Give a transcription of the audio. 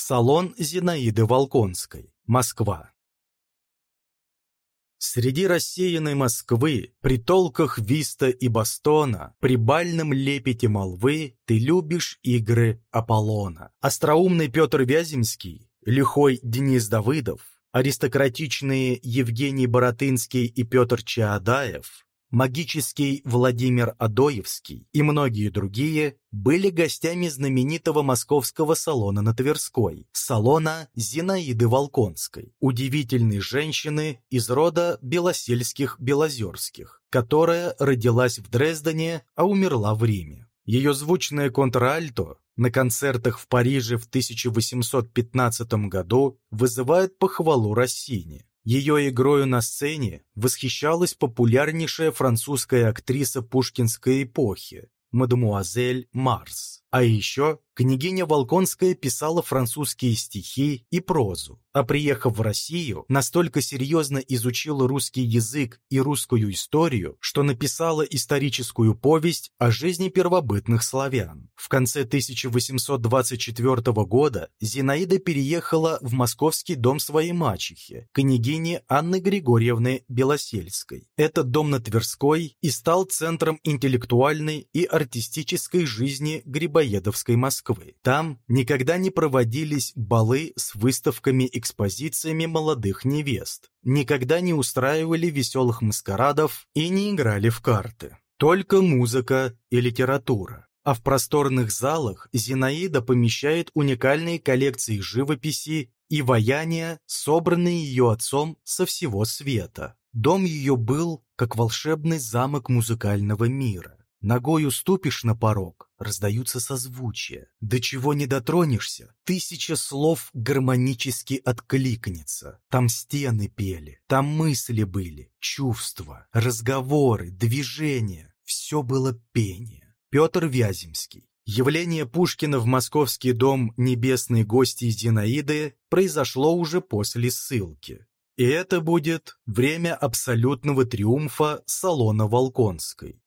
Салон Зинаиды Волконской. Москва. Среди рассеянной Москвы, при толках Виста и Бастона, при бальном лепете молвы ты любишь игры Аполлона. Остроумный Петр Вяземский, лихой Денис Давыдов, аристократичные Евгений Боротынский и Петр Чаадаев, магический Владимир Адоевский и многие другие были гостями знаменитого московского салона на Тверской, салона Зинаиды Волконской, удивительной женщины из рода Белосельских-Белозерских, которая родилась в Дрездене, а умерла в Риме. Ее звучное контральто на концертах в Париже в 1815 году вызывает похвалу Россини. Ее игрою на сцене восхищалась популярнейшая французская актриса пушкинской эпохи, мадемуазель Марс. А еще княгиня Волконская писала французские стихи и прозу, а приехав в Россию, настолько серьезно изучила русский язык и русскую историю, что написала историческую повесть о жизни первобытных славян. В конце 1824 года Зинаида переехала в московский дом своей мачехи, княгини Анны Григорьевны Белосельской. Этот дом на Тверской и стал центром интеллектуальной и артистической жизни Грибоедовской Москвы. Там никогда не проводились балы с выставками-экспозициями молодых невест, никогда не устраивали веселых маскарадов и не играли в карты. Только музыка и литература. А в просторных залах Зинаида помещает уникальные коллекции живописи и ваяния, собранные ее отцом со всего света. Дом ее был как волшебный замок музыкального мира. Ногой уступишь на порог, раздаются созвучия. До чего не дотронешься, тысяча слов гармонически откликнется. Там стены пели, там мысли были, чувства, разговоры, движения. Все было пение. Петр Вяземский. Явление Пушкина в московский дом небесной гости Зинаиды произошло уже после ссылки. И это будет время абсолютного триумфа салона Волконской.